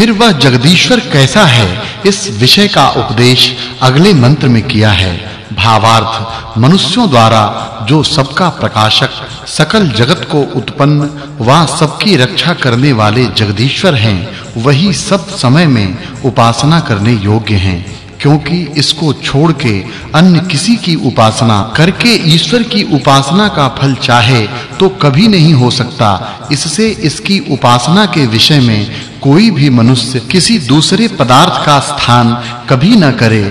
फिर वह जगदीश्वर कैसा है, इस विषय का उपदेश अगले मंत्र में किया है। भावार्थ, मनुष्यों द्वारा जो सबका प्रकाशक, सकल जगत को उत्पन्न व सबकी रक्षा करने वाले जगदीश्वर हैं, वही सब समय में उपासना करने योग्य हैं, क्योंकि इसको छोड़ के अन्य किसी की उपासना करके ईश्वर की उपासना का फल चाहे तो कभी नहीं हो सकता। इससे इसकी उपासना के विषय में कोई भी मनुष्य किसी दूसरे पदार्थ का स्थान कभी न करे,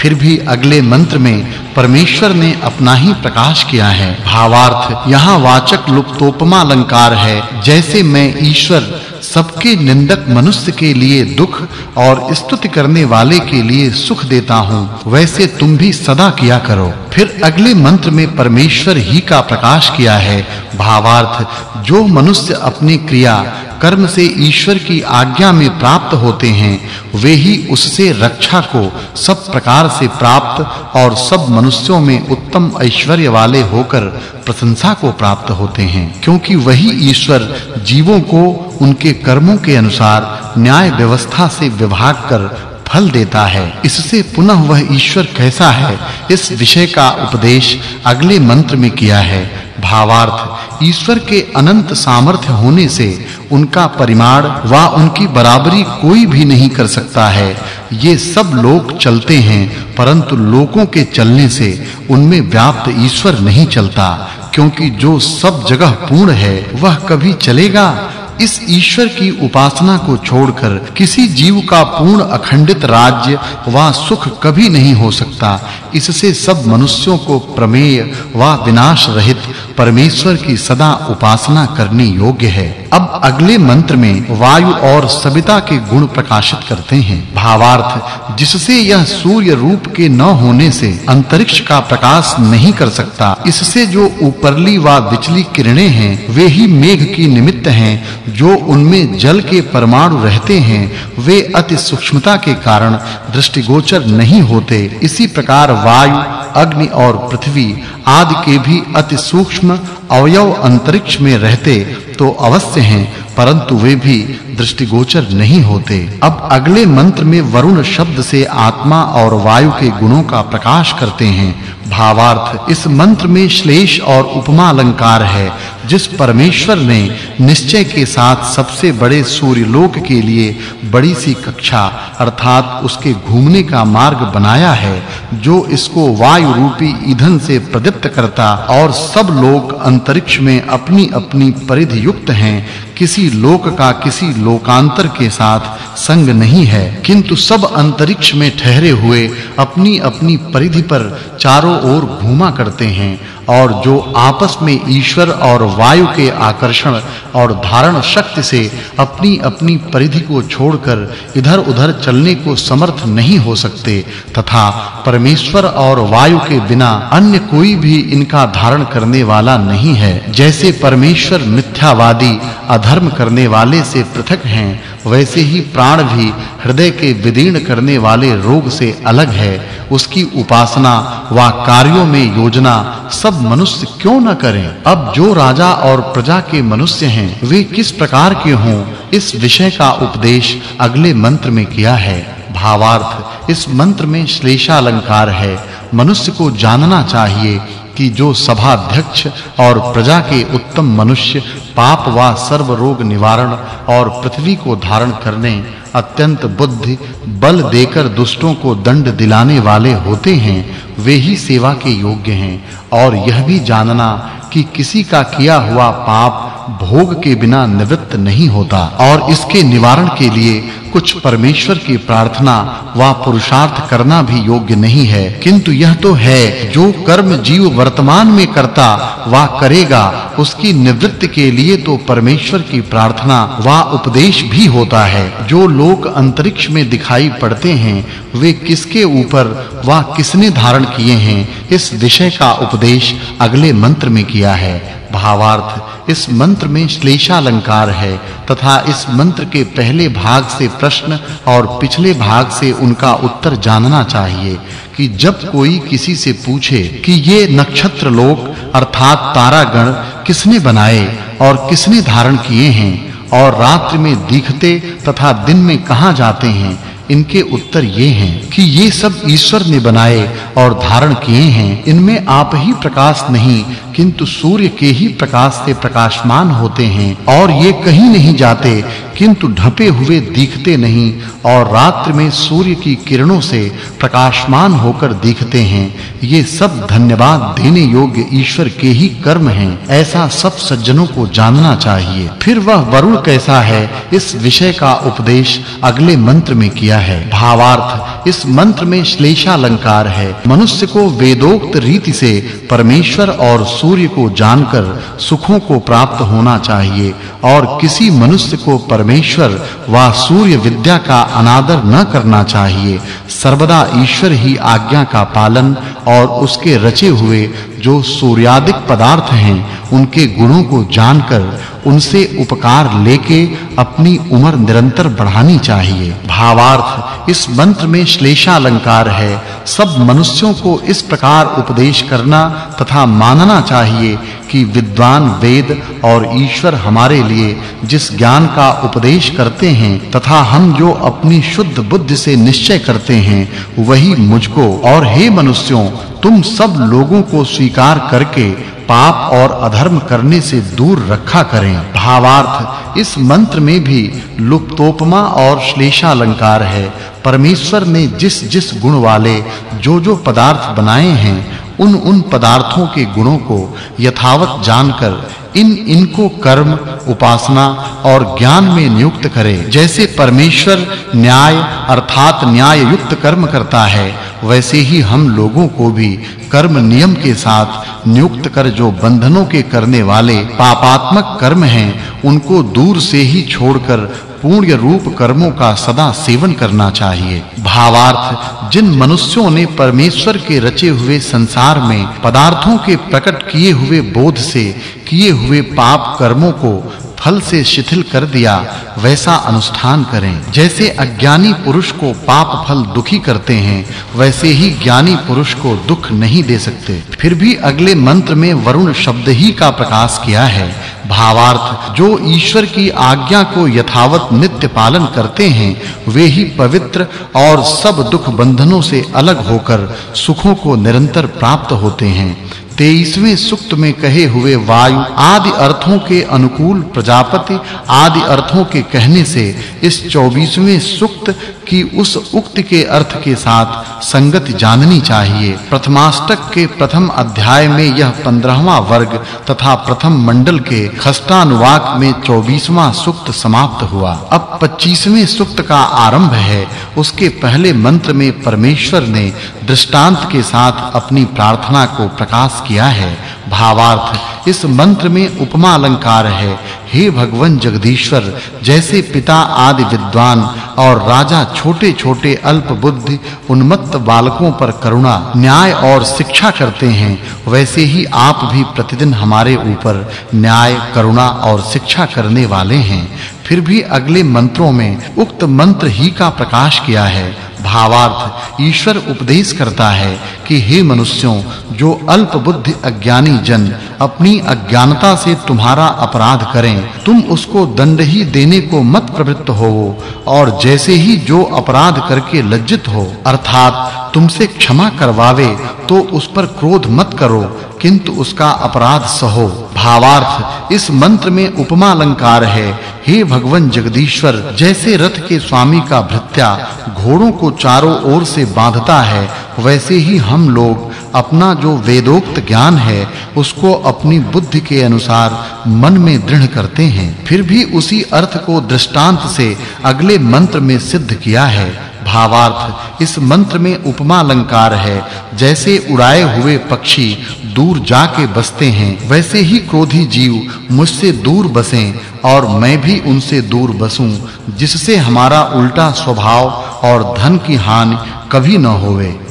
फिर भी अगले मंत्र में परमेश्वर ने अपना ही प्रकाश किया है। भावार्थ, यहाँ वाचक् लुप्तोपमा अलंकार है। जैसे मैं ईश्वर, सबके निंदक मनुष्य के लिए दुख और स्तुति करने वाले के लिए सुख देता हूँ, वैसे तुम भी सदा किया करो। फिर अगले मंत्र में परमेश्वर ही का प्रकाश किया है भावार्थ, जो मनुष्य अपनी क्रिया कर्म से ईश्वर की आज्ञा में प्राप्त होते हैं, वे ही उससे रक्षा को सब प्रकार से प्राप्त और सब मनुष्यों में उत्तम ऐश्वर्य वाले होकर प्रशंसा को प्राप्त होते हैं, क्योंकि वही ईश्वर जीवों को उनके कर्मों के अनुसार न्याय व्यवस्था से विभाग कर फल देता है। इससे पुनः वह ईश्वर कैसा है, इस विषय का उपदेश अगले मंत्र में किया है। भावार्थ, ईश्वर के अनंत सामर्थ्य होने से उनका परिमाण व उनकी बराबरी कोई भी नहीं कर सकता है। ये सब लोग चलते हैं, परंतु लोगों के चलने से उनमें व्याप्त ईश्वर नहीं चलता, क्योंकि जो सब जगह पूर्ण है, वह कभी चलेगा। इस ईश्वर की उपासना को छोड़कर किसी जीव का पूर्ण अखंडित राज्य व सुख कभी नहीं हो सकता। इससे सब मनुष्यों को प्रमेय व विनाश रहित परमेश्वर की सदा उपासना करने योग्य है। अब अगले मंत्र में वायु और सविता के गुण प्रकाशित करते हैं। भावार्थ, जिससे यह सूर्य रूप के न होने से अंतरिक्ष का प्रकाश नहीं कर सकता, इससे जो ऊपरली व विचली किरणें हैं, वे ही मेघ की निमित्त हैं, जो उनमें जल के परमाणु रहते हैं, वे अति सूक्ष्मता के कारण दृष्टिगोचर नहीं होते। इसी प्रकार वायु अग्नि और पृथ्वी आदि के भी अति सूक्ष्म अवयव अंतरिक्ष में रहते तो अवश्य हैं, परंतु वे भी दृष्टिगोचर नहीं होते। अब अगले मंत्र में वरुण शब्द से आत्मा और वायु के गुणों का प्रकाश करते हैं। भावार्थ, इस मंत्र में श्लेष और उपमा अलंकार है, जिस परमेश्वर ने निश्चय के साथ सबसे बड़े सूर्य लोक के लिए बड़ी सी कक्षा, अर्थात उसके घूमने का मार्ग बनाया है, जो इसको वायु रूपी ईंधन से प्रदीप्त करता और सब लोग अंतरिक्ष में अपनी-अपनी परिधि युक्त हैं किसी लोक का किसी लोकांतर के साथ संग नहीं है, किंतु सब अंतरिक्ष में ठहरे हुए अपनी-अपनी परिधि पर चारों ओर घूमा करते हैं, और जो आपस में ईश्वर और वायु के आकर्षण और धारण शक्ति से अपनी-अपनी परिधि को छोड़कर इधर-उधर चलने को समर्थ नहीं हो सकते, तथा परमेश्वर और वायु के बिना अन्य कोई भी इनका धारण करने वाला नहीं है। जैसे परमेश्वर मिथ्यावादी अधर्म करने वाले से पृथक हैं, वैसे ही प्राण भी हृदय के विदीर्ण करने वाले रोग से अलग है। उसकी उपासना व कार्यों में योजना सब मनुष्य क्यों न करें? अब जो राजा और प्रजा के मनुष्य हैं, वे किस प्रकार के हों? इस विषय का उपदेश अगले मंत्र में किया है। भावार्थ, इस मंत्र में श्लेषा अलंकार है। मनुष्य को जानना चाहिए कि जो सभाध्यक्ष और प्रजा के उत्तम मनुष्य, पाप वा सर्व रोग निवारण और पृथ्वी को धारण करने, अत्यंत बुद्धि, बल देकर दुष्टों को दंड दिलाने वाले होते हैं, वे ही सेवा के योग्य हैं। और यह भी जानना कि किसी का किया हुआ पाप भोग के बिना निवृत्त नहीं होता और इसके निवारण के लिए कुछ परमेश्वर की प्रार्थना व पुरुषार्थ करना भी योग्य नहीं है। किंतु यह तो है, जो कर्म जीव वर्तमान में करता व करेगा, उसकी निवृत्ति के लिए तो परमेश्वर की प्रार्थना व उपदेश भी होता है। जो लोग अंतरिक्ष में दिखाई पड़ते हैं, वे किसके ऊपर व किसने धारण किए हैं, इस विषय का उपदेश अगले मंत्र में किया है। भावार्थ, इस मंत्र में श्लेषा अलंकार है, तथा इस मंत्र के पहले भाग से प्रश्न और पिछले भाग से उनका उत्तर जानना चाहिए, कि जब कोई किसी से पूछे कि ये नक्षत्र लोक अर्थात तारागण, किसने बनाए और किसने धारण किए हैं, और रात्रि में दिखते तथा दिन में कहाँ जाते हैं इनके उत्तर ये हैं कि ये सब ईश्वर ने बनाए और धारण किए हैं। इनमें आप ही प्रकाश नहीं, किंतु सूर्य के ही प्रकाश से प्रकाशमान होते हैं और ये कहीं नहीं जाते, किंतु ढपे हुए दिखते नहीं और रात्रि में सूर्य की किरणों से प्रकाशमान होकर दिखते हैं। ये सब धन्यवाद देने योग्य ईश्वर के ही कर्म हैं। ऐसा सब सज्जनों को जानना चाहिए। फिर वह वरुण कैसा है, इस विषय का उपदेश अगले मंत्र में किया है, भावार्थ। इस मंत्र में श्लेषालंकार है। मनुष्य को वेदोक्त रीति से परमेश्वर और सूर्य को जानकर सुखों को प्राप्त होना चाहिए, और किसी मनुष्य को परमेश्वर व सूर्य विद्या का अनादर न करना चाहिए। सर्वदा ईश्वर ही आज्ञा का पालन और उसके रचे हुए जो सूर्यादिक पदार्थ हैं, उनके गुणों को जानकर, उनसे उपकार लेके अपनी उम्र निरंतर बढ़ानी चाहिए। भावार्थ, इस मंत्र में श्लेषा अलंकार है। सब मनुष्यों को इस प्रकार उपदेश करना तथा मानना चाहिए कि विद्वान वेद और ईश्वर हमारे लिए जिस ज्ञान का उपदेश करते हैं तथा हम जो अपनी शुद्ध बुद्धि से निश्चय करते हैं, वही मुझको और हे मनुष्यों तुम सब लोगों को स्वीकार करके पाप और अधर्म करने से दूर रखा करें। भावार्थ, इस मंत्र में भी लुप्तोपमा और श्लेषा अलंकार है। परमेश्वर ने जिस जिस गुण वाले जो जो पदार्थ बनाए हैं उन उन पदार्थों के गुणों को यथावत जानकर इन इनको कर्म, उपासना और ज्ञान में नियुक्त करे। जैसे परमेश्वर न्याय अर्थात न्याय युक्त कर्म करता है वैसे ही हम लोगों को भी कर्म नियम के साथ नियुक्त कर जो बंधनों के करने वाले पापात्मक कर्म हैं, उनको दूर से ही छोड़कर पूर्ण रूप कर्मों का सदा सेवन करना चाहिए। भावार्थ, जिन मनुष्यों ने परमेश्वर के रचे हुए संसार में पदार्थों के प्रकट किए हुए बोध से किए हुए पाप कर्मों को फल से शिथिल कर दिया, वैसा अनुष्ठान करें। जैसे अज्ञानी पुरुष को पाप फल दुखी करते हैं, वैसे ही ज्ञानी पुरुष को दुख नहीं दे सकते। फिर भी अगले मंत्र में वरुण शब्द ही का प्रकाश किया है। भावार्थ, जो ईश्वर की आज्ञा को यथावत नित्य पालन करते हैं, वे ही पवित्र और सब दुख बंधनों से अलग होकर सुखों को निरंतर प्राप्त होते हैं। 23वें सुक्त में कहे हुए वायु आदि अर्थों के अनुकूल प्रजापति आदि अर्थों के कहने से इस 24वें सुक्त की उस उक्त के अर्थ के साथ संगति जाननी चाहिए। प्रथमाष्टक के प्रथम अध्याय में यह 15वां वर्ग तथा प्रथम मंडल के खष्टानुवाक में 24वां सुक्त समाप्त हुआ। अब 25वें सुक्त का आरंभ है। उसके पहले मंत्र में परमेश्वर ने दृष्टांत के साथ अपनी प्रार्थना को प्रकाश किया है। भावार्थ, इस मंत्र में उपमा अलंकार है। हे भगवन जगदीश्वर, जैसे पिता आदि विद्वान और राजा छोटे-छोटे अल्प बुद्धि उन्मत्त बालकों पर करुणा, न्याय और शिक्षा करते हैं, वैसे ही आप भी प्रतिदिन हमारे ऊपर न्याय, करुणा और शिक्षा करने वाले हैं। फिर भी अगले मंत्रों में उक्त मंत्र ही का प्रकाश किया है। भावार्थ ईश्वर उपदेश करता है कि हे मनुष्यों जो अल्प बुद्धि अज्ञानी जन अपनी अज्ञानता से तुम्हारा अपराध करें। तुम उसको दंड ही देने को मत प्रवृत्त होवो और जैसे ही जो अपराध करके लज्जित हो, अर्थात तुमसे क्षमा करवावे तो उस पर क्रोध मत करो, किंतु उसका अपराध सहो। भावार्थ, इस मंत्र में उपमा अलंकार है, हे भगवन जगदीश्वर, जैसे रथ के स्वामी का भृत्या घोड़ों को चारों ओर से बांधता है वैसे ही हम लोग अपना जो वेदोक्त ज्ञान है, उसको अपनी बुद्धि के अनुसार मन में दृढ़ करते हैं। फिर भी उसी अर्थ को दृष्टांत से अगले मंत्र में सिद्ध किया है। भावार्थ, इस मंत्र में उपमा अलंकार है। जैसे उड़ाए हुए पक्षी दूर जाके बसते हैं, वैसे ही क्रोधी जीव मुझसे दूर बसें और मैं भी उनसे दूर बसूं, जिससे हमारा उल्टा स्वभाव और धन की हानि कभी न होवे।